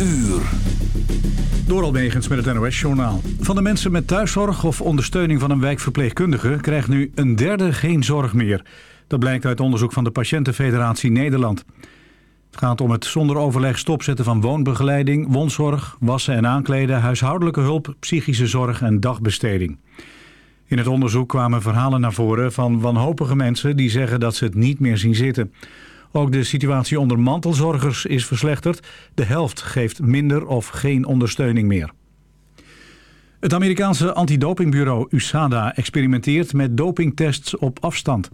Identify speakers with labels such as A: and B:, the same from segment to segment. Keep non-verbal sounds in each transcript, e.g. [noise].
A: uur.
B: Door Almegens met het NOS-journaal. Van de mensen met thuiszorg of ondersteuning van een wijkverpleegkundige... krijgt nu een derde geen zorg meer. Dat blijkt uit onderzoek van de Patiëntenfederatie Nederland. Het gaat om het zonder overleg stopzetten van woonbegeleiding, wondzorg... wassen en aankleden, huishoudelijke hulp, psychische zorg en dagbesteding. In het onderzoek kwamen verhalen naar voren van wanhopige mensen... die zeggen dat ze het niet meer zien zitten... Ook de situatie onder mantelzorgers is verslechterd. De helft geeft minder of geen ondersteuning meer. Het Amerikaanse antidopingbureau USADA experimenteert met dopingtests op afstand.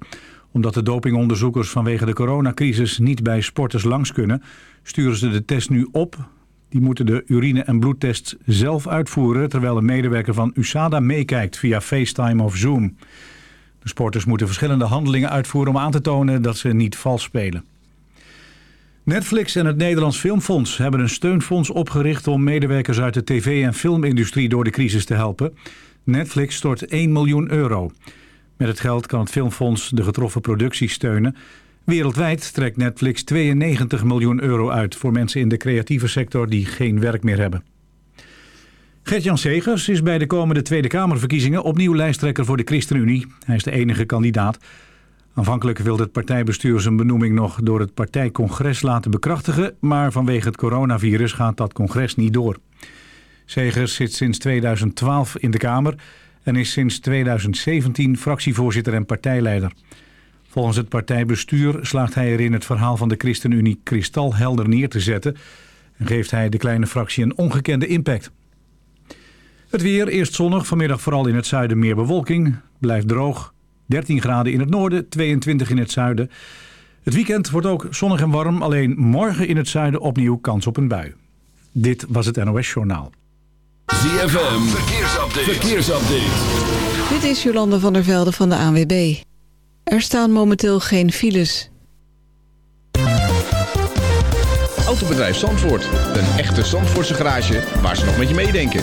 B: Omdat de dopingonderzoekers vanwege de coronacrisis niet bij sporters langs kunnen... sturen ze de test nu op. Die moeten de urine- en bloedtests zelf uitvoeren... terwijl een medewerker van USADA meekijkt via FaceTime of Zoom. De sporters moeten verschillende handelingen uitvoeren om aan te tonen dat ze niet vals spelen. Netflix en het Nederlands Filmfonds hebben een steunfonds opgericht om medewerkers uit de tv- en filmindustrie door de crisis te helpen. Netflix stort 1 miljoen euro. Met het geld kan het Filmfonds de getroffen producties steunen. Wereldwijd trekt Netflix 92 miljoen euro uit voor mensen in de creatieve sector die geen werk meer hebben. Gert-Jan Segers is bij de komende Tweede Kamerverkiezingen opnieuw lijsttrekker voor de ChristenUnie. Hij is de enige kandidaat. Aanvankelijk wilde het partijbestuur zijn benoeming nog door het partijcongres laten bekrachtigen, maar vanwege het coronavirus gaat dat congres niet door. Segers zit sinds 2012 in de Kamer en is sinds 2017 fractievoorzitter en partijleider. Volgens het partijbestuur slaagt hij erin het verhaal van de ChristenUnie kristalhelder neer te zetten en geeft hij de kleine fractie een ongekende impact. Het weer, eerst zonnig, vanmiddag vooral in het zuiden meer bewolking. Blijft droog, 13 graden in het noorden, 22 in het zuiden. Het weekend wordt ook zonnig en warm, alleen morgen in het zuiden opnieuw kans op een bui. Dit was het NOS Journaal.
A: ZFM, verkeersupdate. verkeersupdate.
C: Dit is Jolande van der Velde van de ANWB. Er staan momenteel geen files.
D: Autobedrijf Zandvoort. Een echte Zandvoortse garage waar ze nog met je meedenken.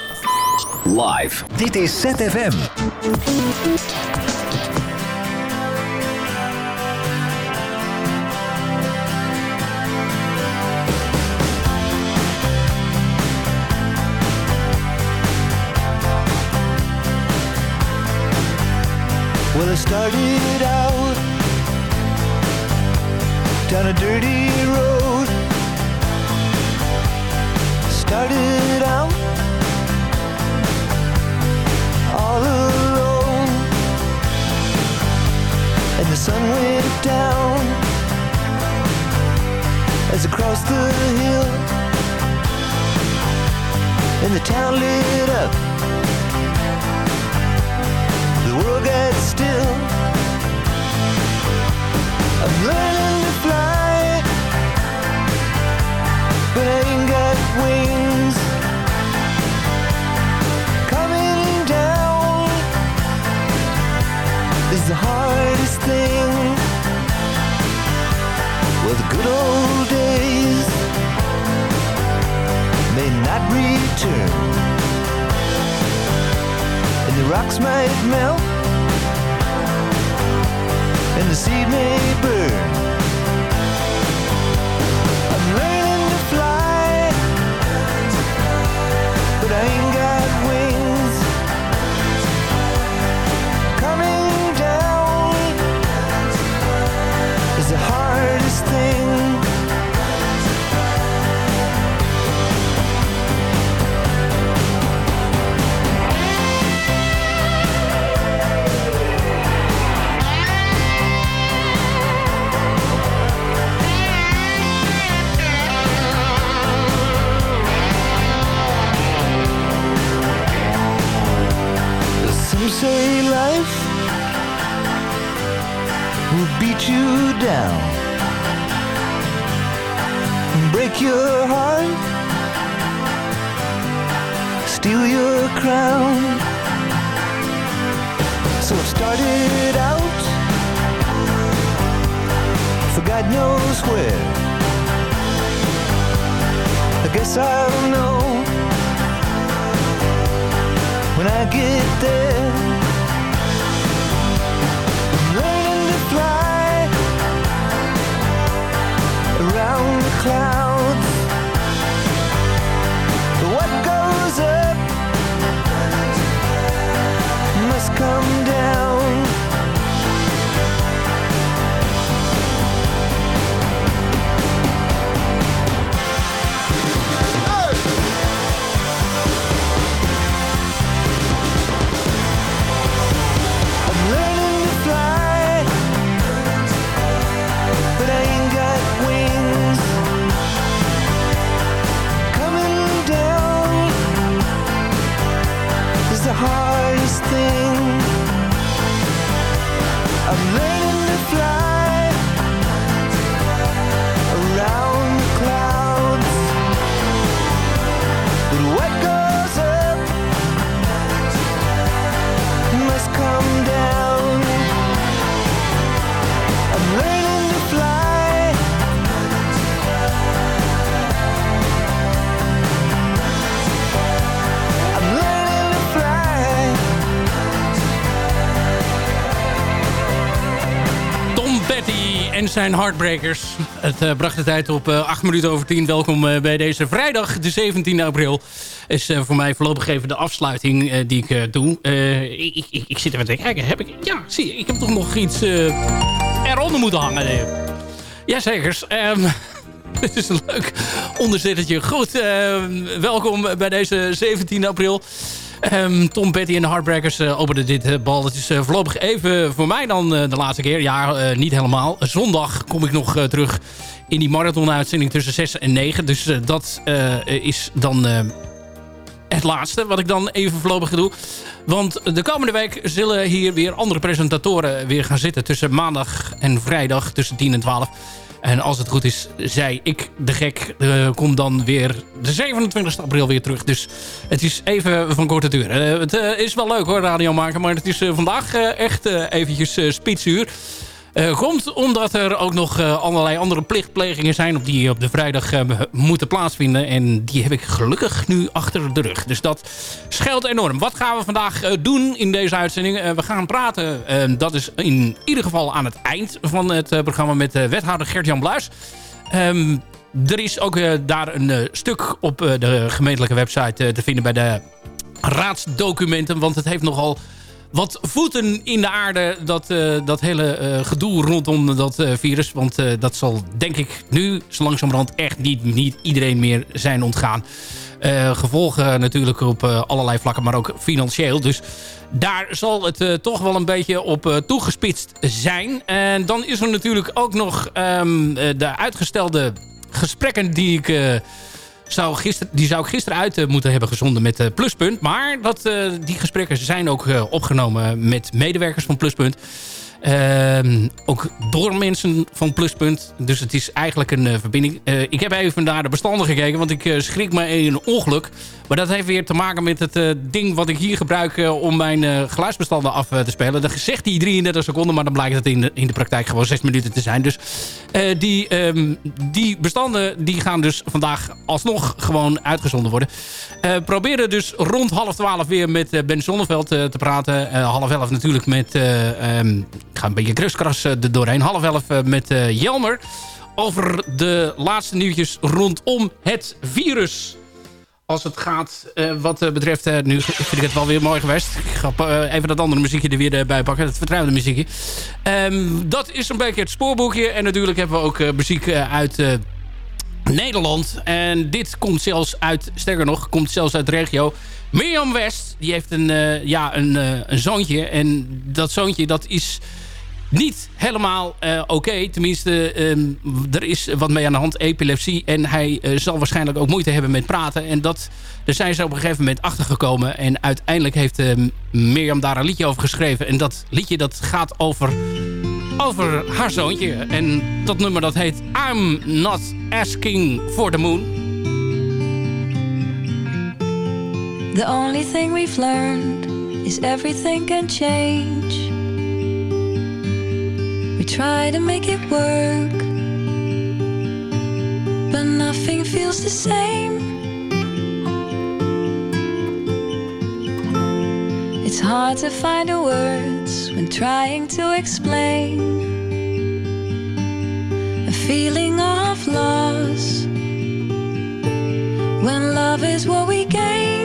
A: Live.
E: Dit is ZFM.
F: Well, I started out down a dirty road started out alone, and the sun went down as I crossed the hill, and the town lit up. The world got still. I'm learning to fly, but I ain't got wings. And the rocks might melt and the seed may burn. Say life will beat you down, break your heart, steal your crown. So I started out for God knows where. I guess I'll know when I get there. I'm learning to fly around the clouds. What goes up must come
G: zijn Heartbreakers. Het eh, bracht de tijd op eh 8 minuten over 10. Welkom eh, bij deze vrijdag, de 17e april. Is voor mij voorlopig even de afsluiting die ik doe. Ik, ik, ik zit even te kijken. Heb ik, ja, zie ik heb toch nog iets eronder moeten hangen. Nee. Jazekers. Ehm [laughs] Dit is een leuk onderzettetje. Goed, ehm, welkom bij deze 17 april. Ehm, Tom Petty en de Heartbreakers uh, openen dit eh, bal. Het is eh, voorlopig even voor mij dan eh, de laatste keer. Ja, eh, niet helemaal. Zondag kom ik nog eh, terug in die marathon-uitzending tussen 6 en 9. Dus eh, dat eh, is dan eh, het laatste wat ik dan even voorlopig doe. Want de komende week zullen hier weer andere presentatoren weer gaan zitten... tussen maandag en vrijdag tussen 10 en 12. En als het goed is, zei ik, de gek, uh, kom dan weer de 27 april weer terug. Dus het is even van korte duur. Uh, het uh, is wel leuk hoor, radio maken. Maar het is vandaag echt eventjes spitsuur. Uh, komt omdat er ook nog uh, allerlei andere plichtplegingen zijn... op die op de vrijdag uh, moeten plaatsvinden. En die heb ik gelukkig nu achter de rug. Dus dat scheelt enorm. Wat gaan we vandaag doen in deze uitzending? we gaan praten, dat is in ieder geval aan het eind van het programma... met wethouder Gert-Jan Bluis. Um, er is ook daar een stuk op de gemeentelijke website te vinden... bij de raadsdocumenten, want het heeft nogal wat voeten in de aarde, dat, eh, dat hele eh, gedoe rondom dat eh, virus. Want dat zal denk ik nu zo langzamerhand echt niet, niet iedereen meer zijn ontgaan. gevolgen natuurlijk op allerlei vlakken, maar ook financieel. Dus daar zal het toch wel een beetje op toegespitst zijn. En dan is er natuurlijk ook nog ehm, de uitgestelde gesprekken die ik zou die zou ik gisteren uit eh, moeten hebben gezonden met uh, Pluspunt. Maar uh, die gesprekken zijn ook opgenomen met medewerkers van Pluspunt. Ehm, ook door mensen van Pluspunt. Dus het is eigenlijk een verbinding. ik heb even naar de bestanden gekeken, want ik schrik me in een ongeluk. Maar dat heeft weer te maken met het ding wat ik hier gebruik om mijn geluidsbestanden af te spelen. Dat zegt die 33 seconden, maar dan blijkt het in de, in de praktijk gewoon 6 minuten te zijn. Dus die, um, die bestanden die gaan dus vandaag alsnog gewoon uitgezonden worden. Proberen dus rond half twaalf weer met Ben Zonneveld te praten. Half elf natuurlijk met... Um, ik ga een beetje kriskras er doorheen. Half elf met Jelmer. Over de laatste nieuwtjes rondom het virus als het gaat uh, wat uh, betreft... Uh, nu vind ik het wel weer mooi geweest. Ik ga even dat andere muziekje er weer bij pakken. Het vertrouwde muziekje. Um, dat is een beetje het spoorboekje. En natuurlijk hebben we ook muziek uit Nederland. En dit komt zelfs uit... Sterker nog, komt zelfs uit de regio... Mirjam West, die heeft een, ja, een, een zoontje. En dat zoontje, dat is niet helemaal uh, oké. Tenminste, um, er is wat mee aan de hand, epilepsie. En hij uh, zal waarschijnlijk ook moeite hebben met praten. En dat, daar zijn ze op een gegeven moment achtergekomen. En uiteindelijk heeft uh, Mirjam daar een liedje over geschreven. En dat liedje dat gaat over, over haar zoontje. En dat nummer dat heet I'm Not Asking For The Moon.
H: The only thing we've learned is everything can change. Try to make it work, but nothing feels the same. It's hard to find the words when trying to explain a feeling of loss when love is what we gain.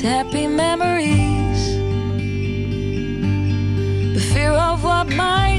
H: Happy memories. The fear of what might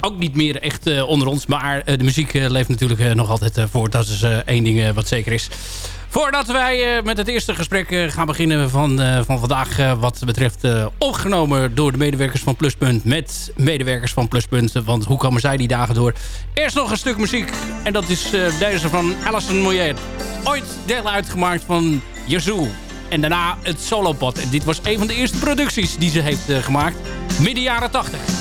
G: Ook niet meer echt eh, onder ons. Maar eh, de muziek eh, leeft natuurlijk nog altijd voort. Dat is één ding wat zeker is. Voordat wij met het eerste gesprek gaan beginnen van, van vandaag... wat betreft opgenomen door de medewerkers van Pluspunt... met medewerkers van Pluspunt, want hoe komen zij die dagen door? Eerst nog een stuk muziek. En dat is deze van Alison Moyer. Ooit deel uitgemaakt van Yazoo. En daarna het solopad. En dit was een van de eerste producties die ze heeft gemaakt. Midden jaren 80.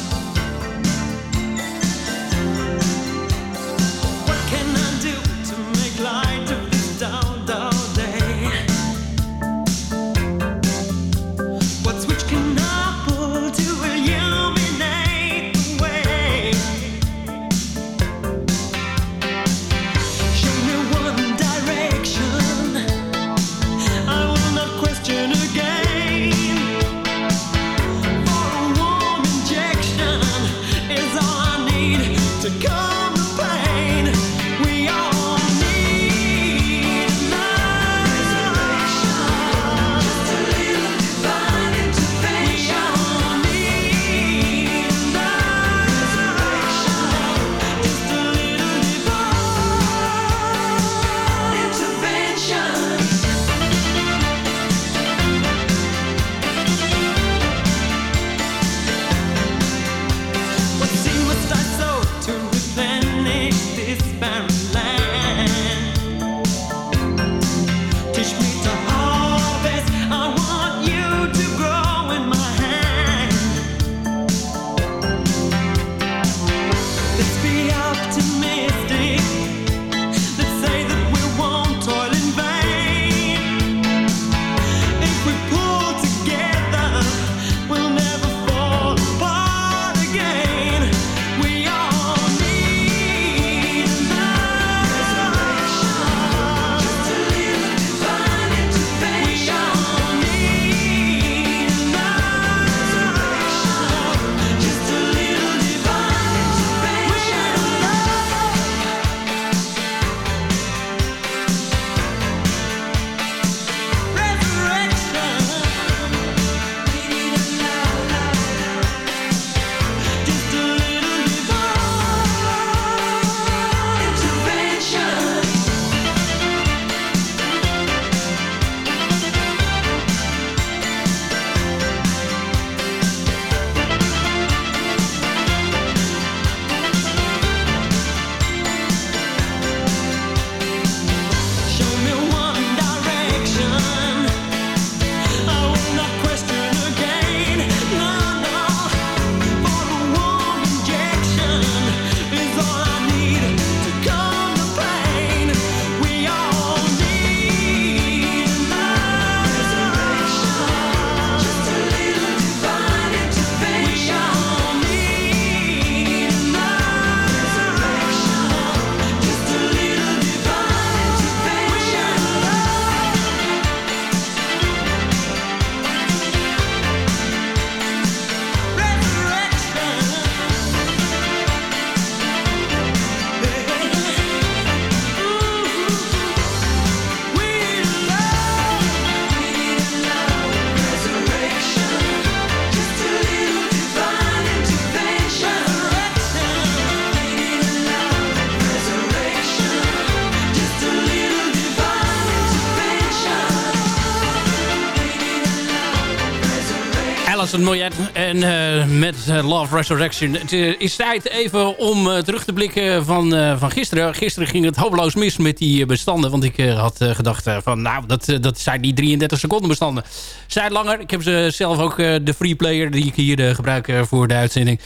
G: Love Resurrection. Het eh, is tijd even om eh, terug te blikken van, eh, van gisteren. Gisteren ging het hopeloos mis met die eh, bestanden. Want ik eh, had eh, gedacht eh, van nou, dat, eh, dat zijn die 33 seconden bestanden. Zijn langer. Ik heb ze zelf ook eh, de free player die ik hier eh, gebruik eh, voor de uitzending.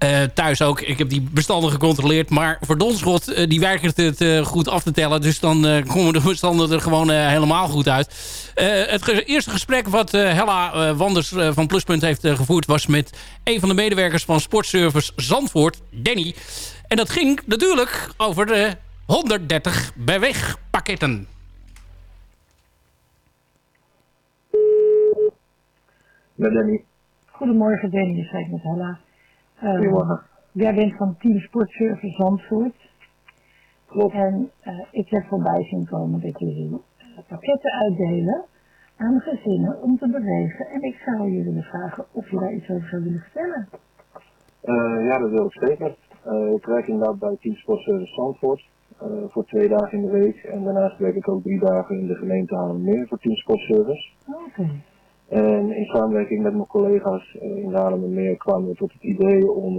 G: Eh, thuis ook. Ik heb die bestanden gecontroleerd. Maar voor Donschot, eh, die weigert het eh, goed af te tellen. Dus dan eh, komen de bestanden er gewoon helemaal goed uit. Eh, het ge- eerste gesprek wat eh, Hella eh, Wanders eh, van Pluspunt heeft gevoerd... was met een van de medewerkers van Sportservice Zandvoort, Danny. En dat ging natuurlijk over de 130 beweegpakketten.
I: Met Danny.
J: Goedemorgen Danny, je spreekt met Hella.
I: Goedemorgen.
J: Jij bent van Team Sportservice Zandvoort. Klopt. En eh, ik heb voorbij zien komen dat jullie eh, pakketten uitdelen aan gezinnen om te bewegen. En ik zou jullie willen vragen of je daar iets over zou willen vertellen.
I: Eh, ja, dat wil ik zeker. Ik werk inderdaad bij Team Sportservice Zandvoort voor twee dagen in de week. En daarnaast werk ik ook drie dagen in de gemeente Haarlemmermeer voor Team Sportservice.
J: Oké.
I: En in samenwerking met mijn collega's eh, in Haarlemmermeer kwamen we tot het idee om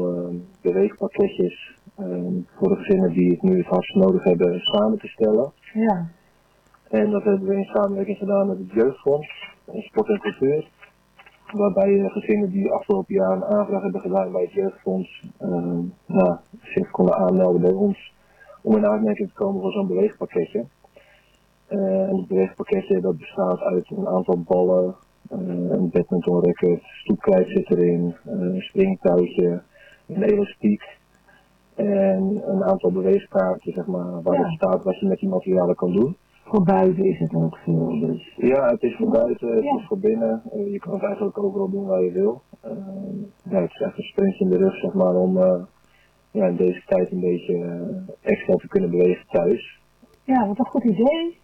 I: beweegpakketjes eh, voor de gezinnen die het nu het hardst nodig hebben samen te stellen.
J: Ja.
I: En dat hebben we in samenwerking gedaan met het Jeugdfonds, en Sport en Cultuur. Waarbij gezinnen die afgelopen jaar een aanvraag hebben gedaan bij het Jeugdfonds, eh, nou, zich konden aanmelden bij ons om in aanmerking te komen voor zo'n beweegpakketje. Eh, en het beweegpakketje dat bestaat uit een aantal ballen, een badminton racket, stoepkrijt zit erin, eh, een springtouwtje, een elastiek en een aantal beweegkaarten zeg maar, waar
J: Ja.
I: het staat wat je met die materialen kan doen.
J: Voor buiten is het ook veel. Dus.
I: Ja, het is voor buiten, het
J: Ja.
I: is voor binnen. Eh, je kan het eigenlijk overal doen waar je wil. Eh, ja, het is echt een sprintje in de rug, zeg maar, om eh, ja, in deze tijd een beetje eh, extra te kunnen bewegen thuis.
J: Ja, wat een goed idee.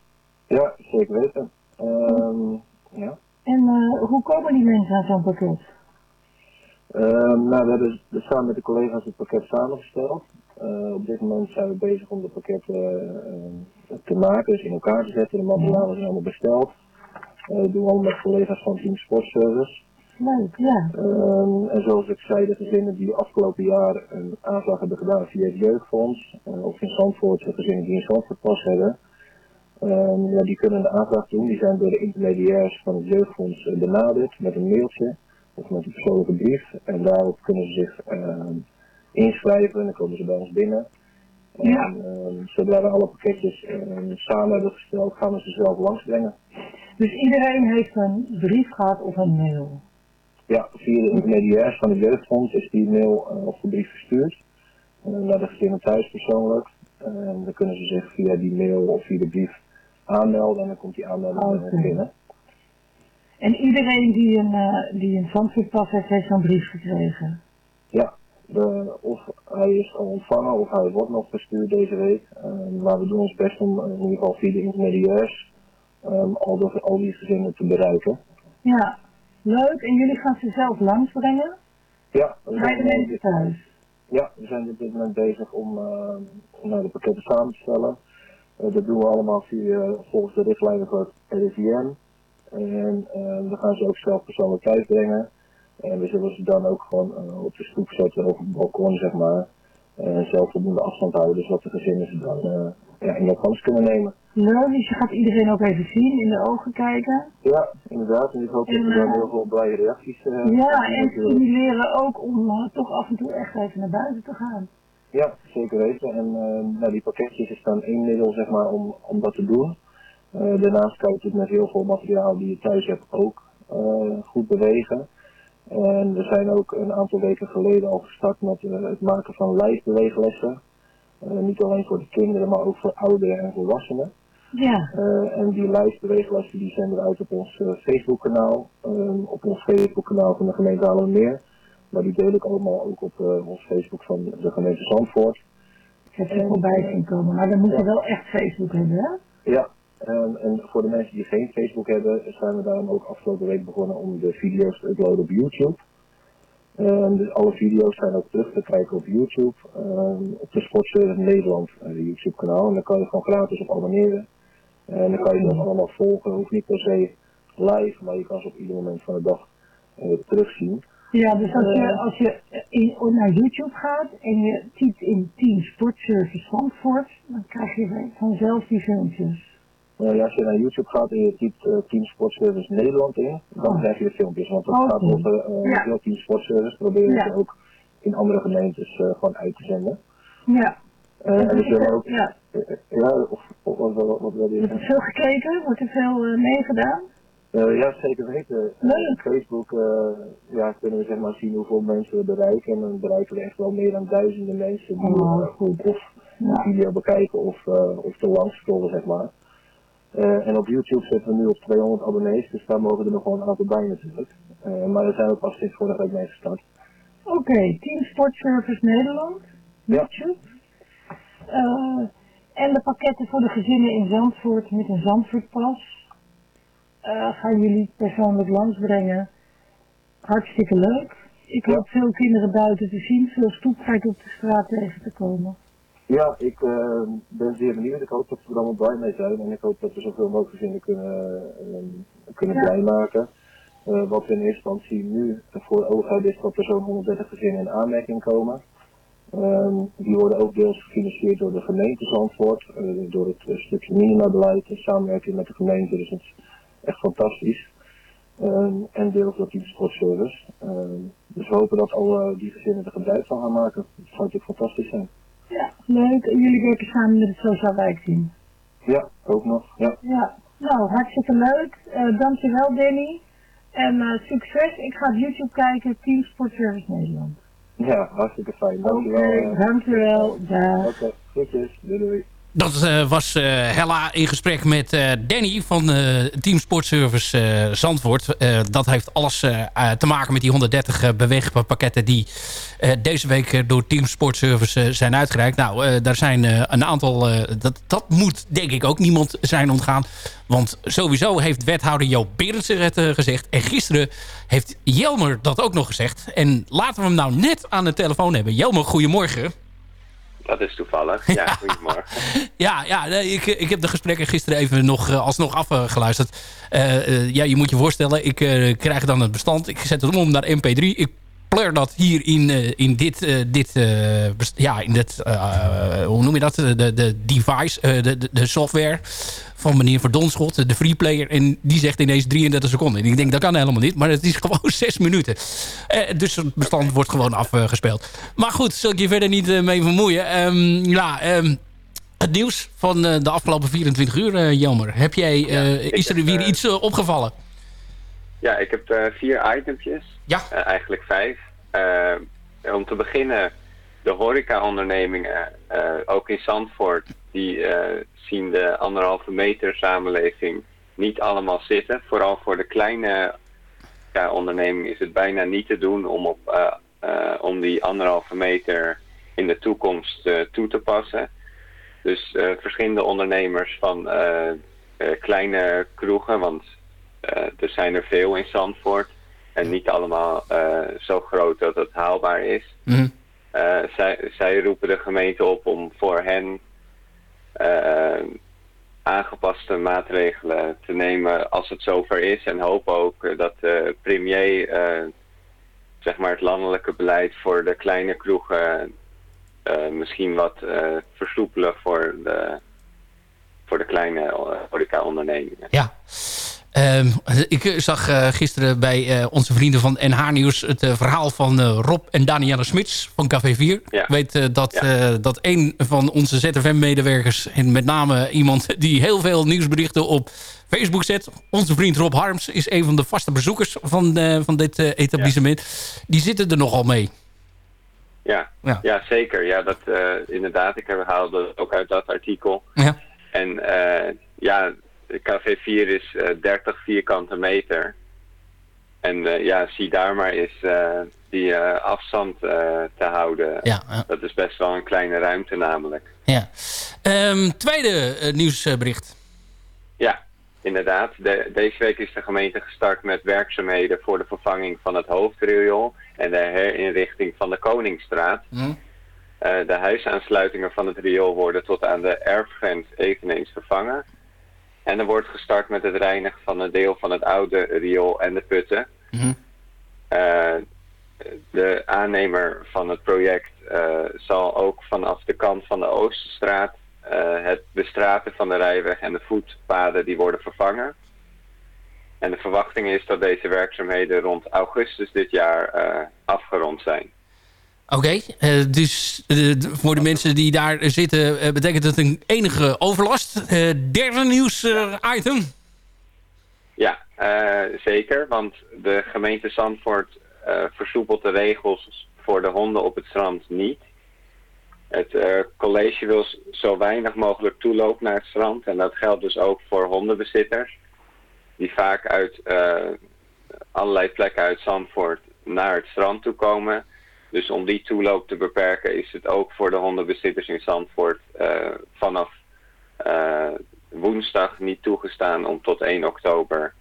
I: Ja, zeker weten. Ehm, ja.
J: En eh, hoe komen die mensen aan zo'n pakket?
I: Ehm, nou, we hebben dus samen met de collega's het pakket samengesteld. Eh, op dit moment zijn we bezig om de pakketten eh, te maken, dus in elkaar te zetten. De materialen zijn allemaal besteld. Dat doen we allemaal met collega's van Team Sportservice.
J: Leuk, ja.
I: Ehm, en zoals ik zei, de gezinnen die afgelopen jaar een aanvraag hebben gedaan via het jeugdfonds, eh, of in Zandvoort, de gezinnen die in Zandvoort pas hebben, ehm, die kunnen de aanvraag doen. Die zijn door de intermediairs van het jeugdfonds eh, benaderd met een mailtje of met een persoonlijke brief. En daarop kunnen ze zich ehm, inschrijven en dan komen ze bij ons binnen. En
J: Ja.
I: ehm, zodra we alle pakketjes ehm, samen hebben gesteld, gaan we ze zelf langsbrengen.
J: Dus iedereen heeft een brief gehad of een mail.
I: Ja, via de intermediairs van het jeugdfonds is die mail eh, of de brief verstuurd eh, naar de gezinnen thuis persoonlijk. En dan kunnen ze zich via die mail of via de brief aanmelden en dan komt die aanmelding bij hen binnen.
J: En iedereen die een, eh, die een Zandvoortpas heeft, heeft zo'n brief gekregen.
I: Ja, de, of hij is al ontvangen of hij wordt nog verstuurd deze week. Eh, maar we doen ons best om eh, in ieder geval via de intermediairs ehm, al, al die gezinnen te bereiken.
J: Ja, leuk. En jullie gaan ze zelf langsbrengen
I: Ja, we
J: bij de mensen thuis.
I: Ja, we zijn op dit moment bezig om nou, de pakketten samen te stellen. Eh, dat doen we allemaal via, volgens de richtlijnen van het RIVM. En eh, we gaan ze ook zelf persoonlijk thuis brengen. En we zullen ze dan ook gewoon eh, op de stoep zetten of op het balkon, zeg maar. En zelf voldoende afstand houden, zodat de gezinnen ze dan ja, in ontvangst kunnen nemen.
J: Leuk, dus je gaat iedereen ook even zien, in de ogen kijken.
I: Ja, inderdaad. En ik hoop dat we dan heel veel blije reacties eh,
J: ja, en stimuleren ook om toch af en toe echt even naar buiten te gaan.
I: Ja, zeker weten. En eh, nou, die pakketjes is dan één middel zeg maar, om, om dat te doen. Eh, daarnaast kan je natuurlijk met heel veel materiaal die je thuis hebt ook eh, goed bewegen. En we zijn ook een aantal weken geleden al gestart met het maken van lijfbeweeglessen. Eh, niet alleen voor de kinderen, maar ook voor ouderen en volwassenen.
J: Ja.
I: En die lijstbeweeglessen die zenden we uit op ons eh, Facebook-kanaal, op ons Facebook-kanaal van de gemeente Haarlemmermeer. Maar die deel ik allemaal ook op ons Facebook van de gemeente Zandvoort.
J: Ik heb ze voorbij zien komen, maar dan moet je wel echt Facebook hebben, hè?
I: Ja, en, en voor de mensen die geen Facebook hebben, zijn we daarom ook afgelopen week begonnen om de video's te uploaden op YouTube. Ehm, dus alle video's zijn ook terug te kijken op YouTube, ehm, op de Sportservice Nederland eh, YouTube kanaal. En daar kan je gewoon gratis op abonneren. En dan kan je dat allemaal volgen, hoeft niet per se live, maar je kan ze op ieder moment van de dag eh, terugzien.
J: Ja, dus als je,
I: Eh,
J: als je in, naar YouTube gaat en je typt in Team Sportservice Zandvoort, dan krijg je vanzelf die filmpjes.
I: Nou ja, als je naar YouTube gaat en je typt eh, Team Sportservice Nederland in, dan
J: Oh.
I: krijg je de filmpjes. Want het
J: Oké.
I: gaat over eh
J: Ja.
I: veel Team Sportservice. Proberen
J: Ja.
I: ze ook in andere gemeentes gewoon uit te zenden.
J: Ja.
I: En zullen ook...
J: Ja.
I: ja, of, of wat, wat, wat wil je
J: Wordt er veel gekeken? Wordt er veel meegedaan?
I: Eh, ja, zeker weten. Op Facebook eh, ja, kunnen we zeg maar zien hoeveel mensen we bereiken. En dan bereiken we echt wel meer dan duizenden mensen die
J: Oh,
I: eh, of de video bekijken of, of te lang scrollen, zeg maar. En op YouTube zitten we nu op 200 abonnees, dus daar mogen er nog wel een aantal bij natuurlijk. Maar daar zijn we pas sinds vorige week mee gestart.
J: Oké, Team Sportservice Nederland, YouTube. Eh, en de pakketten voor de gezinnen in Zandvoort met een Zandvoortpas. Eh gaan jullie persoonlijk langsbrengen. Hartstikke leuk. Ik hoop veel kinderen buiten te zien, veel stoepheid op de straat tegen te komen.
I: Ja, ik eh, ben zeer benieuwd. Ik hoop dat we er allemaal blij mee zijn. En ik hoop dat we zoveel mogelijk gezinnen kunnen, eh, kunnen
J: Ja.
I: blij maken. Wat we in eerste instantie nu voor ogen hebben is dat er zo'n 130 gezinnen in aanmerking komen. Ehm, die worden ook deels gefinancierd door de gemeente Zandvoort, door het eh, stukje minimabeleid in samenwerking met de gemeente. Dus is echt fantastisch. Ehm, en deels door Team Sportservice. Ehm, dus we hopen dat alle die gezinnen er gebruik van gaan maken. Dat zou natuurlijk fantastisch zijn.
J: Ja, leuk. En jullie werken samen met het Sociaal Wijkteam.
I: Ja, ook nog. Ja.
J: Ja, nou, hartstikke leuk. Eh dankjewel Danny. En eh, succes. Ik ga op YouTube kijken, Team Sportservice Nederland.
I: Ja, hartstikke fijn. Dankjewel.
J: Oké,
I: eh.
J: dankjewel. Dag.
I: Oké, groetjes. Doei doei.
G: Dat eh, was eh, Hella in gesprek met eh, Danny van Team Sportservice Zandvoort. Dat heeft alles te maken met die 130 uh, beweegpakketten die deze week door Team Sportservice zijn uitgereikt. Nou, daar zijn een aantal... dat, dat moet denk ik ook niemand zijn ontgaan. Want sowieso heeft wethouder Joop Berendsen het gezegd. En gisteren heeft Jelmer dat ook nog gezegd. En laten we hem nou net aan de telefoon hebben. Jelmer, goedemorgen.
K: Dat is toevallig. Ja, goedemorgen. [laughs]
G: Ja, ja ik, ik heb de gesprekken gisteren even nog eh, alsnog afgeluisterd. Eh, eh, ja, je moet je voorstellen, ik krijg dan het bestand. Ik zet het om naar mp3. Ik dat hier in, eh, in dit, eh, dit, eh, ja, in dit hoe noem je dat? De, de device, de, de, software van meneer Verdonschot, de freeplayer. En die zegt ineens 33 seconden. En ik denk, dat kan helemaal niet. Maar het is [laughs] gewoon 6 minuten. Dus het bestand wordt gewoon afgespeeld. Maar goed, zal ik je verder niet mee vermoeien. Ehm, ja, ehm, het nieuws van de afgelopen 24 uur, Jelmer. Heb jij, is er
K: heb,
G: weer iets opgevallen?
K: Ja, ik heb vier itempjes.
G: Ja.
K: Eigenlijk vijf. Eh, om te beginnen, de horecaondernemingen, eh ook in Zandvoort, die eh, zien de anderhalve meter samenleving niet allemaal zitten. Vooral voor de kleine onderneming is het bijna niet te doen om, op, om die anderhalve meter in de toekomst toe te passen. Dus verschillende ondernemers van kleine kroegen, want er zijn er veel in Zandvoort. En niet allemaal eh, zo groot dat het haalbaar is.
G: Mhm.
K: Eh, zij, zij roepen de gemeente op om voor hen eh, aangepaste maatregelen te nemen als het zover is. En hopen ook dat de premier zeg maar het landelijke beleid voor de kleine kroegen misschien wat versoepelen voor de, voor de kleine horeca-ondernemingen.
G: Ja. Ehm, ik eh, zag eh, gisteren bij eh, onze vrienden van NH Nieuws het verhaal van Rob en Danielle Smits van Café 4.
K: Ja.
G: Ik weet dat, dat een van onze ZFM-medewerkers, en met name iemand [laughs] die heel veel nieuwsberichten op Facebook zet, onze vriend Rob Harms, is een van de vaste bezoekers van, van dit etablissement. Die zitten er nogal mee.
K: Ja,
G: Ja.
K: zeker. Ja, dat, inderdaad. Ik haalde het ook uit dat artikel.
G: Ja.
K: En ja, KV4 is eh 30 vierkante meter. En eh, ja, zie daar maar eens eh, die eh, afstand eh, te houden.
G: Ja.
K: Dat is best wel een kleine ruimte namelijk.
G: Ja. Ehm, tweede eh, nieuwsbericht.
K: Ja, inderdaad. De, deze week is de gemeente gestart met werkzaamheden voor de vervanging van het hoofdriool en de herinrichting van de Koningsstraat.
G: Hm?
K: Eh, de huisaansluitingen van het riool worden tot aan de erfgrens eveneens vervangen. En er wordt gestart met het reinigen van een deel van het oude riool en de putten.
G: Mhm.
K: Eh, de aannemer van het project eh, zal ook vanaf de kant van de Oosterstraat eh, het bestraten van de rijweg en de voetpaden die worden vervangen. En de verwachting is dat deze werkzaamheden rond augustus dit jaar afgerond zijn.
G: Oké, eh, dus eh, voor de mensen die daar zitten... eh, betekent het een enige overlast. Derde nieuws item.
K: Ja, zeker. Want de gemeente Zandvoort versoepelt de regels voor de honden op het strand niet. Het college wil zo weinig mogelijk toeloop naar het strand. En dat geldt dus ook voor hondenbezitters. Die vaak uit allerlei plekken uit Zandvoort naar het strand toe komen. Dus om die toeloop te beperken is het ook voor de hondenbezitters in Zandvoort eh, vanaf eh, woensdag niet toegestaan om tot 1 oktober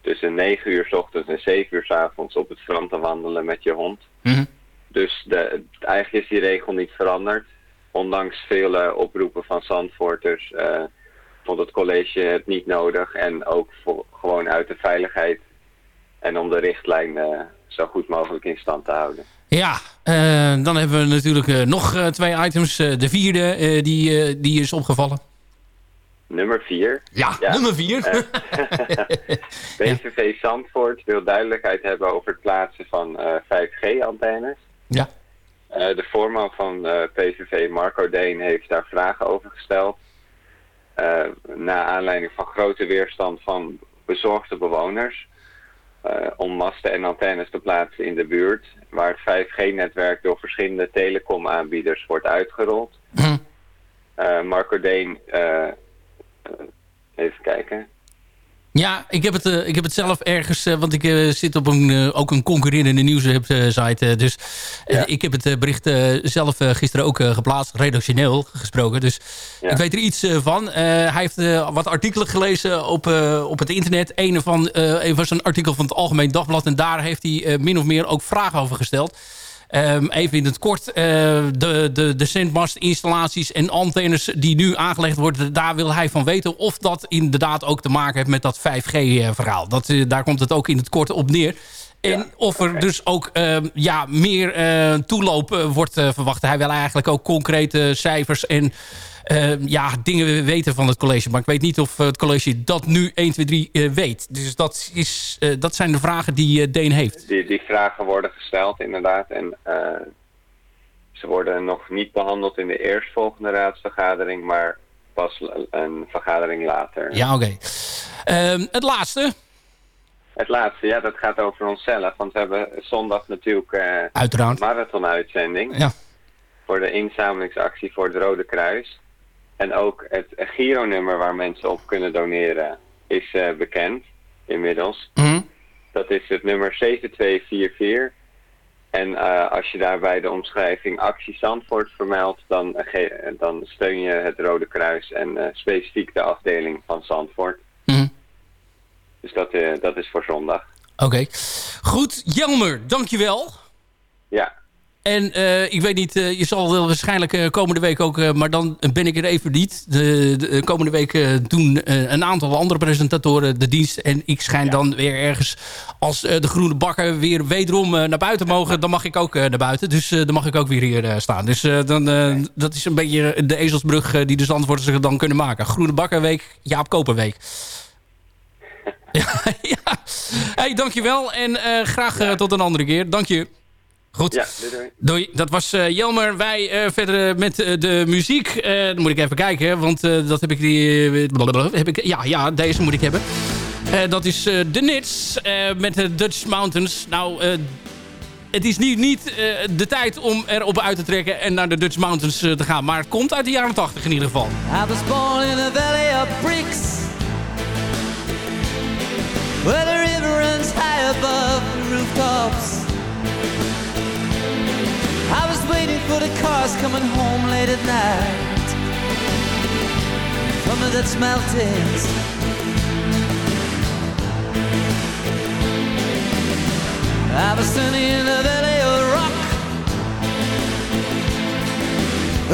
K: tussen 9 uur s ochtends en 7 uur s avonds op het strand te wandelen met je hond. Dus de, eigenlijk is die regel niet veranderd. Ondanks vele oproepen van Zandvoorters eh, vond het college het niet nodig. En ook voor, gewoon uit de veiligheid en om de richtlijn zo goed mogelijk in stand te houden.
G: Ja, eh, dan hebben we natuurlijk eh, nog eh, twee items. De vierde, die, die is opgevallen.
K: Nummer 4.
G: Ja, nummer vier. [laughs]
K: PVV Zandvoort wil duidelijkheid hebben over het plaatsen van eh, 5G-antennes.
G: Ja.
K: De voorman van PVV, Marco Deen, heeft daar vragen over gesteld. Na aanleiding van grote weerstand van bezorgde bewoners. Eh, om masten en antennes te plaatsen in de buurt. Waar het 5G-netwerk door verschillende telecomaanbieders wordt uitgerold. Eh, Marco Deen, eh, even kijken.
G: Ja, ik heb het, eh, ik heb het zelf ergens... eh, want ik eh, zit op een, ook een concurrerende nieuwswebsite. dus ik heb het bericht zelf gisteren ook geplaatst. Redactioneel gesproken. Dus ik weet er iets van. Hij heeft wat artikelen gelezen op, op het internet. Een van was een artikel van het Algemeen Dagblad. En daar heeft hij min of meer ook vragen over gesteld. Ehm, even in het kort, eh, de, de, de zendmastinstallaties en antennes die nu aangelegd worden, daar wil hij van weten of dat inderdaad ook te maken heeft met dat 5G-verhaal. Dat, eh, daar komt het ook in het kort op neer. En of er dus ook ehm, ja, meer eh, toeloop eh, wordt eh, verwacht. Hij wil eigenlijk ook concrete cijfers en eh, ja, dingen weten van het college. Maar ik weet niet of het college dat nu 1, 2, 3 eh, weet. Dus dat, is, eh, dat zijn de vragen die eh, Deen heeft.
K: Die, die vragen worden gesteld inderdaad en eh, ze worden nog niet behandeld in de eerstvolgende raadsvergadering, maar pas een vergadering later.
G: Ja, oké. Ehm, het laatste.
K: Het laatste, ja, dat gaat over onszelf, want we hebben zondag natuurlijk eh
G: Uiteraard.
K: een marathon-uitzending
G: Ja.
K: voor de inzamelingsactie voor het Rode Kruis. En ook het Giro-nummer waar mensen op kunnen doneren is eh, bekend inmiddels. Dat is het nummer 7244. En eh, als je daarbij de omschrijving actie Zandvoort vermeldt, dan, dan steun je het Rode Kruis en eh, specifiek de afdeling van Zandvoort.
G: Mhm.
K: Dus dat, dat is voor zondag.
G: Oké. Goed, Jelmer, dankjewel.
K: Ja.
G: En eh, ik weet niet, eh, je zal wel waarschijnlijk eh, komende week ook... maar dan ben ik er even niet. De, de, komende week doen een aantal andere presentatoren de dienst. En ik schijn dan weer ergens... als de groene bakken weer wederom naar buiten mogen... dan mag ik ook naar buiten. Dus dan mag ik ook weer hier staan. Dus dan, dat is een beetje de ezelsbrug... die de Zandvoorters zich dan kunnen maken. Groene bakkenweek, Jaap Koperweek. ja, [laughs] [laughs] ja. Hey, dankjewel. En graag tot een andere keer. Dank je. Goed.
K: Ja, doei, doei.
G: Doei, dat was eh, Jelmer. Wij eh, verder eh, met de muziek. Eh, dan moet ik even kijken, want eh, dat heb ik die... blablabla, heb ik, ja, ja, deze moet ik hebben. Eh, dat is eh de Nits eh, met de Dutch Mountains. Nou, eh, het is nu niet eh, de tijd om erop uit te trekken en naar de Dutch Mountains te gaan. Maar het komt uit de jaren 80 in ieder geval.
F: I was born in a valley of bricks Where the river runs high above the rooftops waiting for the cars coming home late at night. From the Dutch mountains I was standing in a valley of rock.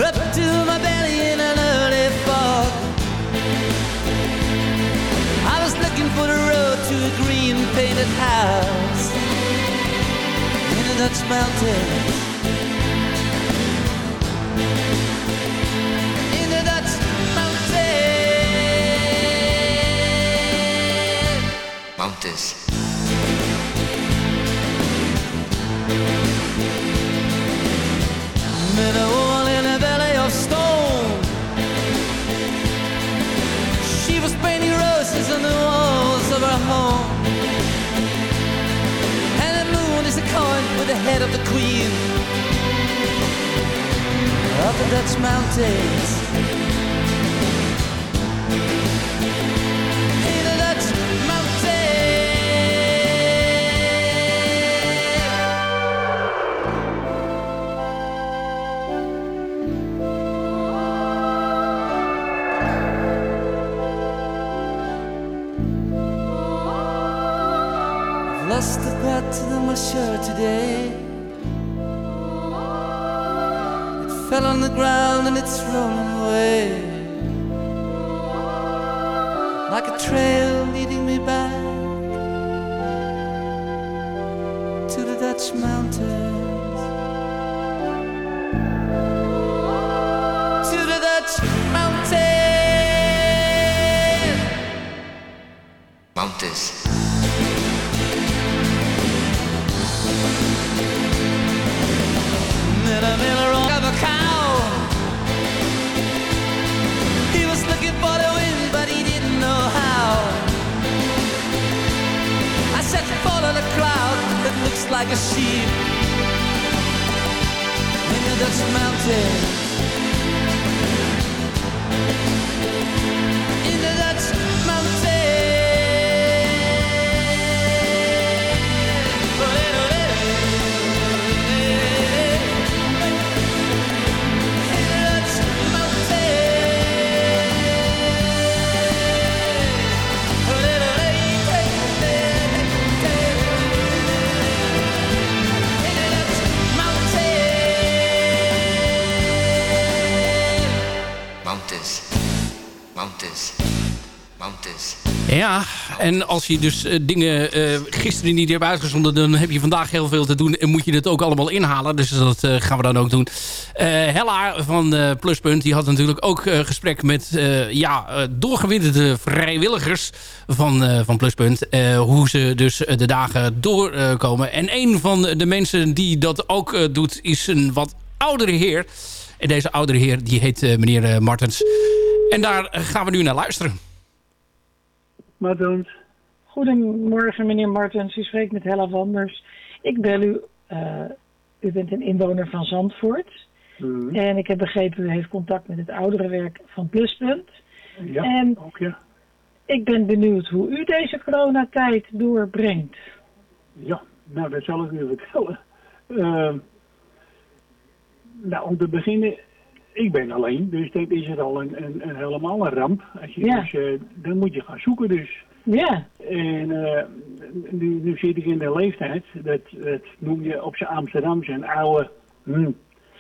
F: Up to my belly in an early fog. I was looking for the road to a green painted house.
L: Dutch mountains. In mountains. Woman in a belly of stone. She was painting roses on the walls of her home. And the moon is a coin with the head of the queen of the Dutch mountains. Lost the pattern of my shirt today. It fell on the ground and it's rolling away. Like a trail leading me back to the Dutch mountains.
G: En als je dus eh, dingen eh, gisteren niet hebt uitgezonden... dan heb je vandaag heel veel te doen en moet je het ook allemaal inhalen. Dus dat eh, gaan we dan ook doen. Hella van Pluspunt die had natuurlijk ook gesprek met ja, doorgewinterde vrijwilligers van, van Pluspunt. Hoe ze dus de dagen doorkomen. en een van de mensen die dat ook doet is een wat oudere heer. En deze oudere heer die heet meneer Martens. En daar gaan we nu naar luisteren.
M: Martens. Goedemorgen, meneer Martens. U spreekt met Hella Wanders. Ik bel u. eh, u bent een inwoner van Zandvoort. Mhm. En ik heb begrepen, u heeft contact met het ouderenwerk van Pluspunt. Ja, en ook ja. ik ben benieuwd hoe u deze coronatijd doorbrengt.
N: Ja, nou dat zal ik u vertellen. Ehm, nou, om te beginnen, ik ben alleen, dus dat is er al een, een, een helemaal een ramp. Als je
M: Ja.
N: dus, dan moet je gaan zoeken dus.
M: Ja.
N: En eh, nu, nu zit ik in de leeftijd, dat, dat noem je op zijn Amsterdamse een oude... Hm.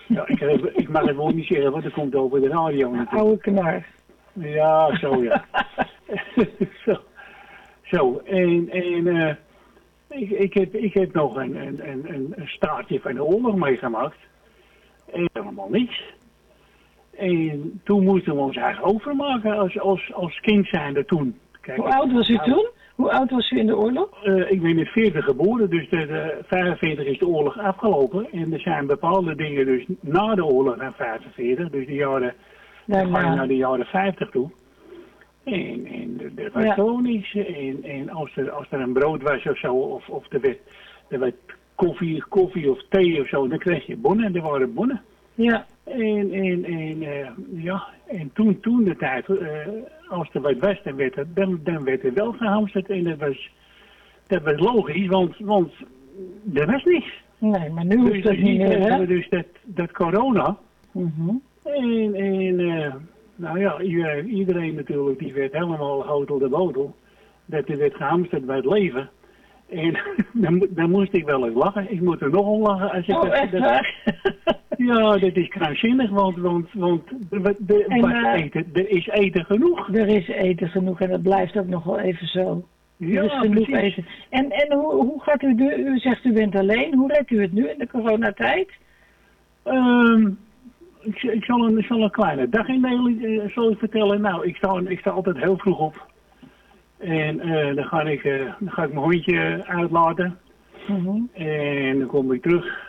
N: Ja, ik, heb- ik mag het woord niet zeggen, want dat komt over de radio natuurlijk.
M: Oude knar.
N: Ja, zo ja. [laughs] zo. Zo, en, en eh, ik, ik, heb, ik heb nog een, een, een, een een staartje van de oorlog meegemaakt. En helemaal niks. En toen moesten we ons eigen overmaken als, als, als kind zijnde toen. Kijk,
M: Hoe oud was u
N: nou,
M: toen? Hoe oud was u in de oorlog?
N: eh, ik ben in 40 geboren, dus de, de 45 is de oorlog afgelopen. En er zijn bepaalde dingen dus na de oorlog naar 45, dus de jaren, dan ga je naar de jaren 50 toe. En, en
M: Ja.
N: gewoon iets. En, en als, er, als er een brood was of zo, of, of er, werd, er werd koffie, koffie of thee of zo, dan kreeg je bonnen en er waren bonnen.
M: Ja.
N: En, en, en, eh, ja, en toen, toen de tijd, eh, als er wat was, dan werd, er, dan, dan werd er wel gehamsterd. En dat was, dat was logisch, want, want er was niks.
M: Nee, maar nu
N: dus,
M: dat
N: dus
M: niet meer, hè?
N: Dus dat, dat corona.
M: Mhm.
N: En, en eh, nou ja, iedereen, natuurlijk, die werd helemaal hotel de botel. Dat er werd gehamsterd bij het leven. En [laughs] dan, dan moest ik wel eens lachen. Ik moet er nog om lachen. Als ik
M: Oh,
N: dat-
M: echt
N: dat-? [laughs] Ja, dat is krankzinnig, want, want, want
M: En, eh,
N: eten, er is eten genoeg.
M: Er is eten genoeg en dat blijft ook nog wel even zo.
N: Ja,
M: dus genoeg
N: precies.
M: eten. En, en hoe, hoe gaat u, u zegt u bent alleen, hoe redt u het nu in de coronatijd?
N: Ehm, ik, ik, zal een, ik zal een kleine dagindeling eh, zal ik vertellen. Nou, ik sta, ik sta altijd heel vroeg op. En eh, dan, ga ik, dan ga ik mijn hondje uitlaten. En dan kom ik terug.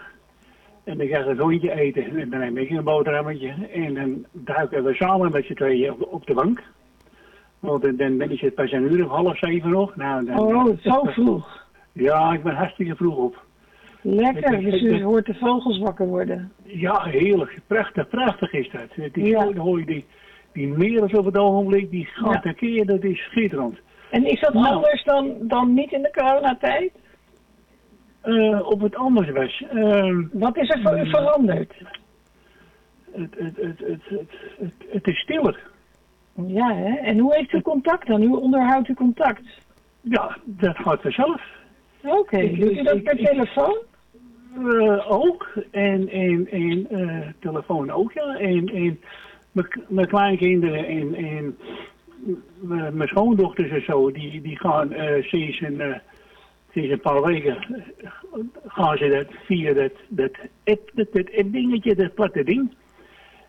N: En dan ga ik het hondje eten. En dan neem ik een boterhammetje. En dan duiken we samen met z'n tweeën op de, op de bank. Want dan, dan is het pas een uur of half zeven nog. Nou, dan,
M: Oh, zo [laughs] vroeg.
N: Ja, ik ben hartstikke vroeg op.
M: Lekker,
N: Ik-
M: dus u hoort de vogels wakker worden.
N: Ja, heerlijk. Prachtig, prachtig is dat. Het is
M: Ja.
N: hoor je die, die merels op het ogenblik, die gaat
M: Ja.
N: tekeer, dat is schitterend.
M: En is dat
N: Nou.
M: anders dan, dan niet in de coronatijd?
N: Eh, op het anders was. ehm,
M: Wat is er voor u veranderd?
N: het, het, het, het, het, is stiller.
M: Ja, hè? En hoe heeft u contact dan? Hoe onderhoudt u contact?
N: Ja, dat gaat vanzelf.
M: Oké,
N: Ik-
M: doet u dat per telefoon?
N: Eh, ook. En, en, en eh, telefoon ook, ja. En, en mijn kleinkinderen en, en mijn schoondochters en zo, die, die gaan eh, sinds, een, eh, sinds een paar weken eh, gaan ze dat via dat, dat app, dat, dat app dingetje, dat platte ding.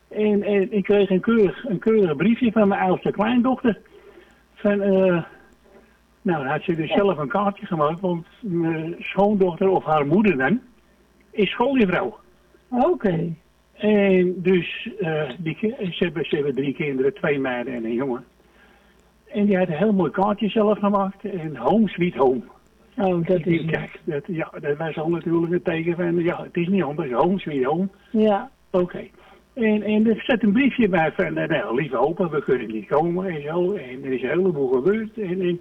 N: En, en ik kreeg een keurig, een keurig briefje van mijn oudste kleindochter. Van, eh, nou, had ze dus zelf een kaartje gemaakt, want mijn schoondochter of haar moeder dan, is schooljuffrouw.
M: Oké.
N: En dus, eh, die, ze, hebben, ze hebben drie kinderen, twee meiden en een jongen. En die had een heel mooi kaartje zelf gemaakt. En home sweet home.
M: Oh, dat is
N: Kijk, dat, ja, dat was al natuurlijk een teken van, ja, het is niet anders, home sweet home.
M: Ja.
N: Oké. En, en er zet een briefje bij van, eh, nou, lieve opa, we kunnen niet komen en zo. En er is een heleboel gebeurd. En, en,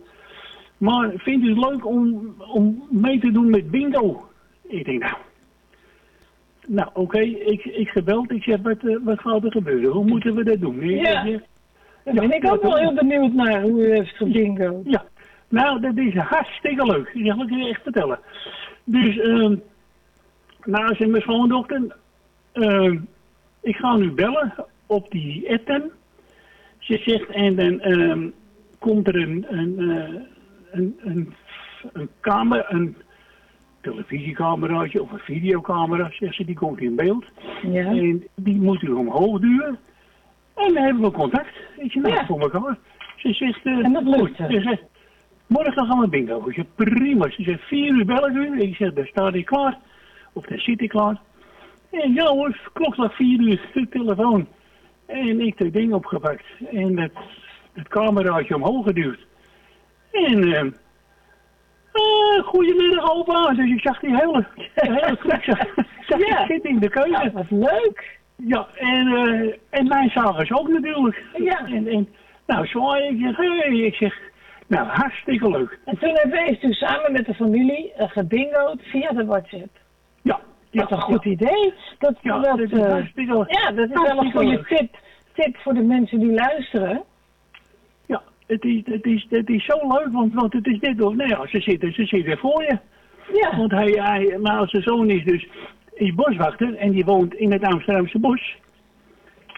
N: maar vindt u het leuk om, om mee te doen met bingo? Ik denk, nou, nou oké, ik, ik gebeld. Ik zeg, wat, eh, wat gaat er gebeuren? Hoe moeten we dat doen?
M: Ja.
N: ik-
M: Daar ben ik ook wel heel benieuwd naar hoe u heeft gebingo.
N: Ja, nou, dat is hartstikke leuk. Ik zal ik je echt vertellen. Dus, ehm nou, zei mijn schoondochter, ehm ik ga nu bellen op die dan. Ze zegt, en dan ehm, komt er een, een, eh, een, een, een kamer, een televisiecameraatje of een videocamera, zegt ze, die komt in beeld.
M: Ja.
N: En die moet u omhoog duwen. En dan hebben we contact. Ik zeg, nou,
M: Ja.
N: voor elkaar. Ze zegt, eh,
M: En dat lukt,
N: goed. Morgen gaan we bingo. Ik zeg, prima. Ze zegt, vier uur bellen u. Ik zeg, daar staat ik klaar. Of daar zit ik klaar. En ja hoor, klokslag vier uur, [laughs] de telefoon. En ik dat ding opgepakt. En het, het cameraatje omhoog geduwd. En, eh, eh, goedemiddag opa. Dus ik zag die hele, hele groep zag, zag
M: Ja.
N: zitten in de keuken.
M: Wat leuk.
N: Ja, en, eh en mij zagen ze ook natuurlijk.
M: Ja.
N: En, en nou, zwaai ik zeg, hey, ik zeg, nou, hartstikke leuk.
M: En toen heeft u samen met de familie uh, gebingoed via de WhatsApp.
N: Ja.
M: Dat is een goed idee. Dat,
N: Ja,
M: dat,
N: dat is
M: eh,
N: hartstikke-
M: ja, dat is wel een goede
N: leuk.
M: tip, tip voor de mensen die luisteren.
N: Ja, het is, het is, het is zo leuk, want, want het is dit of, nou ja, ze zitten, ze zitten voor je.
M: Ja.
N: Want hij, hij, mijn oudste zoon is dus, is boswachter en die woont in het Amsterdamse bos.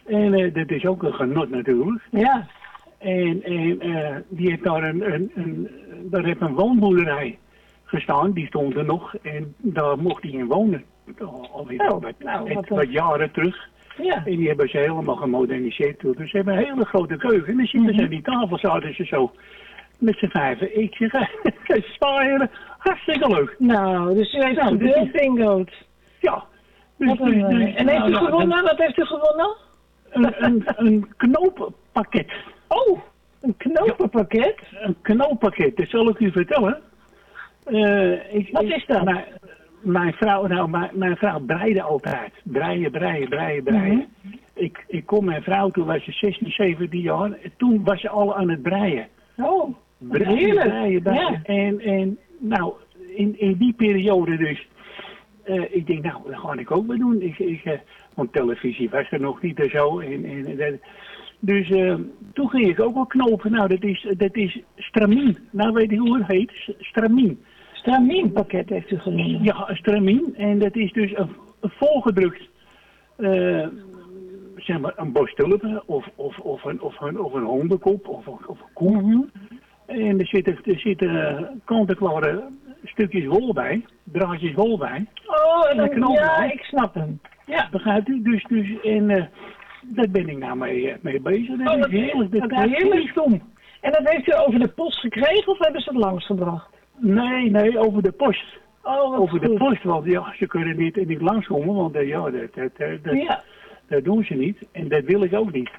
N: En eh, dat is ook een genot natuurlijk.
M: Ja.
N: En, en eh, die heeft daar een, een, een, daar heeft een woonboerderij gestaan, die stond er nog. En daar mocht hij in wonen. Al- Alweer
M: Oh,
N: wat,
M: nou,
N: wat,
M: wat
N: jaren terug.
M: Ja.
N: En die hebben ze helemaal gemoderniseerd. Dus ze hebben een hele grote keuken. En dan zitten
M: Mhm.
N: ze aan die tafel, zaten ze zo. Met z'n vijven. Ik [laughs] zeg. Hartstikke leuk.
M: Nou, dus u heeft
N: Nou,
M: gebingoed.
N: Ja. Dus,
M: een,
N: dus-
M: eh,
N: dus-
M: en heeft
N: nou,
M: u
N: nou,
M: gewonnen? Wat heeft u gewonnen?
N: Een, een, een [laughs] knooppakket.
M: Oh, een knopenpakket?
N: Een knooppakket, dat zal ik u vertellen. Eh, ik,
M: Wat is dat?
N: Mijn, mijn vrouw, nou, mijn, mijn vrouw breide altijd. Breien, breien, breien, breien.
M: Mhm.
N: ik, ik kom mijn vrouw, toen was ze 16, 17 jaar. Toen was ze al aan het breien.
M: Oh,
N: Breien,
M: heerlijk.
N: breien, breien.
M: Ja.
N: En, en nou, in, in die periode dus. eh, ik denk, nou, dat ga ik ook maar doen. Ik, ik, eh, want televisie was er nog niet en zo. En, en, dus eh, toen ging ik ook wel knopen. Nou, dat is, dat is stramien. Nou weet je hoe het heet? Stramien.
M: Stramienpakket heeft u genomen.
N: Ja, stramien. En dat is dus een, een volgedrukt, eh, zeg maar, een bos tulpen of, of, of, een, of, een, of een hondenkop of, of, of een koe. En er zitten, er zitten kant-en-klare stukjes wol bij, draadjes wol bij.
M: Oh, en
N: En een
M: dan, ja, ik snap hem. Ja.
N: Begrijpt u? Dus, dus en eh daar ben ik nou mee, eh, mee bezig. Dat
M: Oh,
N: is heerlijk. Dat gaat
M: heerlijk.
N: stom.
M: En dat heeft u over de post gekregen of hebben ze het langsgebracht?
N: Nee, nee, over de post.
M: Oh,
N: over de
M: goed.
N: post, want ja, ze kunnen niet, niet langskomen, want eh, ja, dat, dat, dat, dat,
M: Ja.
N: dat doen ze niet. En dat wil ik ook niet.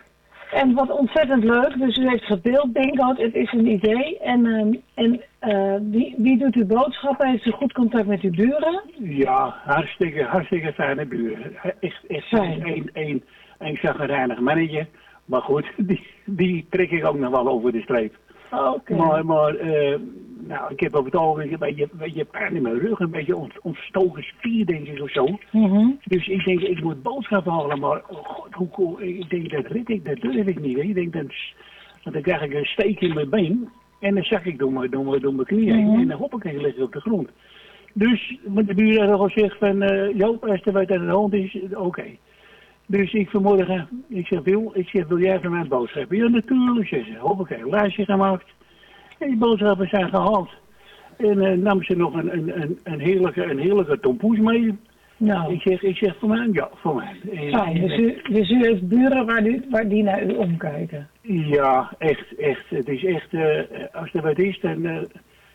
M: En wat ontzettend leuk, dus u heeft gedeeld, bingo, het is een idee. En, ehm, en eh, wie, wie doet uw boodschappen? Heeft u goed contact met uw buren?
N: Ja, hartstikke, hartstikke fijne buren. Echt, echt
M: Fijn.
N: een, een, een zagrijnig mannetje. Maar goed, [laughs] die, die trek ik ook nog wel over de streep.
M: Oké.
N: Maar, maar eh, nou, ik heb over het algemeen een beetje, een beetje pijn in mijn rug, een beetje ont, ontstoken spier, denk ik, of zo.
M: Mhm.
N: Dus ik denk, ik moet boodschappen halen, maar oh god, hoe cool, ik denk, dat red ik, dat durf ik niet. hè. Ik denk, dat, want dan krijg ik een steek in mijn been en dan zak ik door mijn, door mijn, door mijn knie heen
M: Mhm.
N: en dan lig ik op de grond. Dus de buren hebben al gezegd van, eh Joop, als er wat aan de hand is, oké. Dus ik vanmorgen, ik zeg, Wil, ik zeg, wil jij van mij boodschappen? Ja, natuurlijk, ze. Hoppakee, lijstje gemaakt. En die boodschappen zijn gehaald. En eh, nam ze nog een, een, een, een heerlijke, een heerlijke tompoes mee.
M: Nou.
N: Ik zeg, ik zeg voor mij, ja, voor mij. En-
M: dus u, dus u heeft buren waar, u, waar die naar u omkijken.
N: Ja, echt, echt. Het is echt, eh, als er wat is, dan eh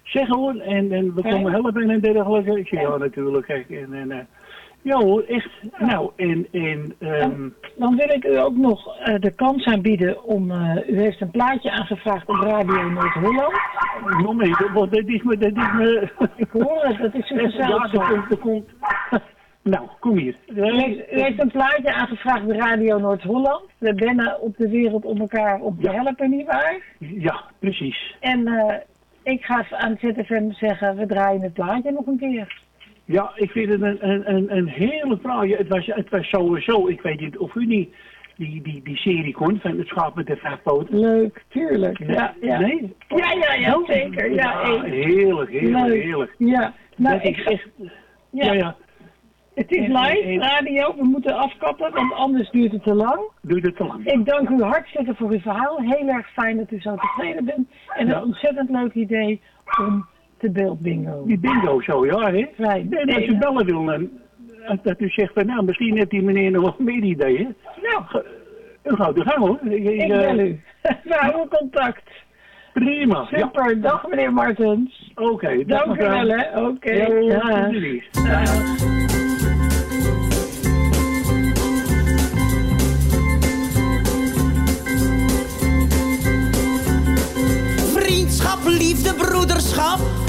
N: zeg hoor. En, en we komen helpen en dergelijke. Ik zeg ja, natuurlijk. Kijk, en, en, ja hoor, echt. Nou, en, en ehm,
M: Dan wil ik u ook nog eh, de kans aanbieden om... eh, u heeft een plaatje aangevraagd op Radio Noord-Holland.
N: nog mee, want dat is me, dat is me... [laughs]
M: Ik hoor het, dat is [laughs]
N: Ja,
M: gezellig.
N: er komt, komt. Nou, kom hier.
M: U heeft, u heeft een plaatje aangevraagd bij Radio Noord-Holland. We bennen op de wereld om elkaar om te helpen, nietwaar?
N: Ja, precies.
M: En eh, ik ga aan ZFM zeggen, we draaien het plaatje nog een keer.
N: Ja, ik vind het een, een, een, een heerlijk praatje. Het was, het was sowieso, ik weet niet of u niet die, die, die serie kon van het schaap met de vijf poten.
M: Leuk, tuurlijk. Ja, ja.
N: Nee?
M: Ja, ja, ja, zeker. Ja,
N: Ja, heerlijk, heerlijk,
M: Leuk.
N: heerlijk.
M: Ja, nou,
N: Dat
M: ik
N: is echt...
M: Ja.
N: Ja, ja.
M: Het is live, radio, we moeten afkappen, want anders duurt het te lang.
N: Doe het te lang.
M: Ik dank u hartstikke voor uw verhaal. Heel erg fijn dat u zo tevreden bent. En een ontzettend leuk idee om te beeld bingo.
N: Die bingo zo, ja, hè?
M: Fijn.
N: En als u bellen wil, dat u zegt van, nou, misschien heeft die meneer nog wat meer ideeën.
M: Nou,
N: gaat uw gang, hoor. Ik,
M: ik bel u. [laughs] We houden contact.
N: Prima. ja.
M: Super, dag meneer Martens.
N: Oké,
M: Dank u wel, hè. Oké.
N: Ja.
O: Vriendschap, liefde, broederschap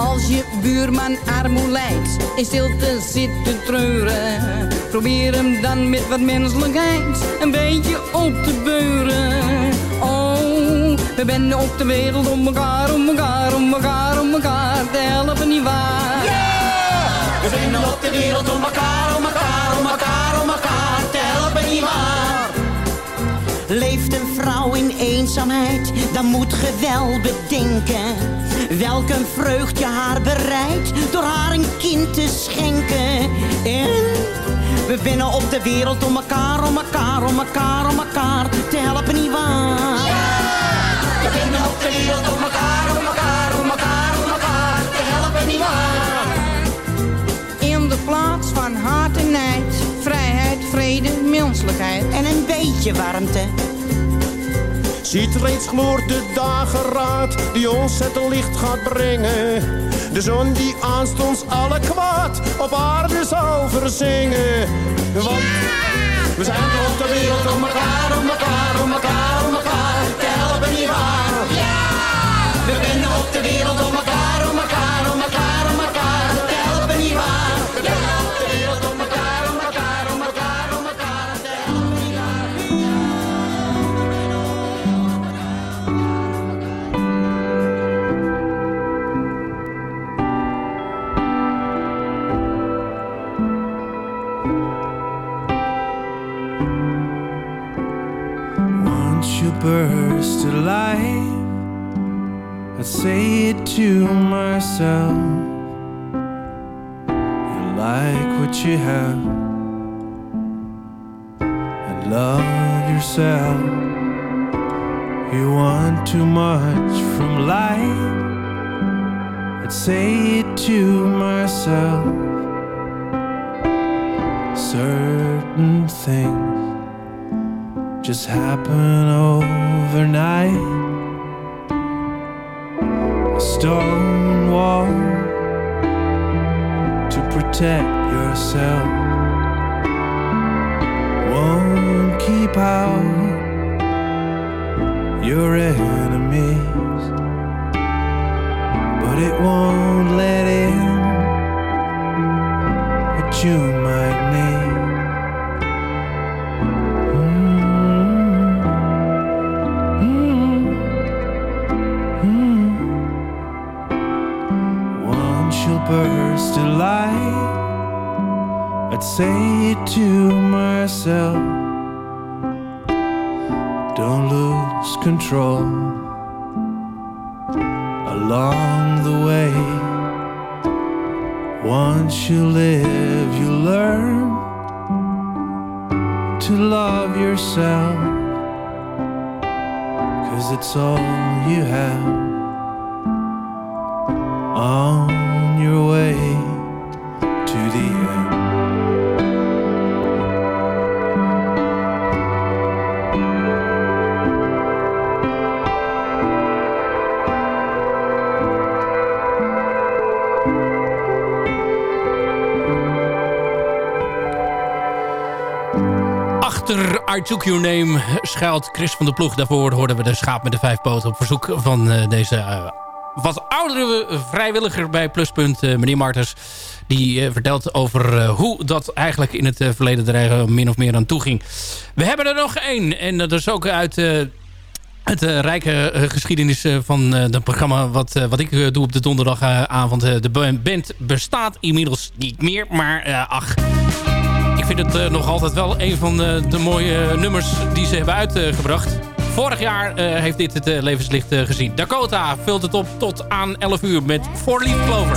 P: Als je buurman armoe lijdt, in stilte zit te treuren. Probeer hem dan met wat menselijkheid een beetje op te beuren. Oh, we zijn op de wereld om elkaar, om elkaar, om elkaar, om elkaar te helpen, nietwaar?
O: We zijn op de wereld om elkaar, om elkaar, om elkaar, om elkaar te helpen, nietwaar? Leeft een vrouw in eenzaamheid, dan moet ge wel bedenken. Welk een vreugd je haar bereidt, door haar een kind te schenken. En we winnen op de wereld om elkaar, om elkaar, om elkaar, om elkaar te helpen, nietwaar? We winnen op de wereld om elkaar, om elkaar, om elkaar, om elkaar te helpen, nietwaar?
P: In de plaats van haat en nijd, vrijheid, vrede, menselijkheid.
O: En een beetje warmte.
Q: Ziet reeds gloort de dageraad die ons het licht gaat brengen. De zon die aanstonds alle kwaad op aarde zal verzingen. Want we zijn op de wereld om elkaar, om elkaar, om elkaar, om elkaar te helpen, nietwaar? Ja! We zijn op de wereld om elkaar,
R: say it to myself. You like what you have, and love yourself. You want too much from life, I'd say it to myself. Certain things just happen overnight. A stone wall to protect yourself won't keep out your enemies, but it won't let in what you might need. Say to myself. Don't lose control along the way. Once you live, you learn to love yourself. Cause it's all you have
G: I Took Name schuilt Chris van der Ploeg. Daarvoor hoorden we de schaap met de vijf poten op verzoek van eh, deze eh, wat oudere vrijwilliger bij Pluspunt, eh, meneer Martens. Die vertelt over hoe dat eigenlijk in het verleden er min of meer aan toe ging. We hebben er nog één. En dat is ook uit het rijke geschiedenis van het programma wat, wat ik doe op de donderdagavond. De ba- band bestaat inmiddels niet meer, maar ach... Vind het eh, nog altijd wel een van de, de mooie eh, nummers die ze hebben uitgebracht. Vorig jaar eh, heeft dit het eh, levenslicht eh, gezien. Dakota vult het op tot aan 11 uur met Four Leaf Clover.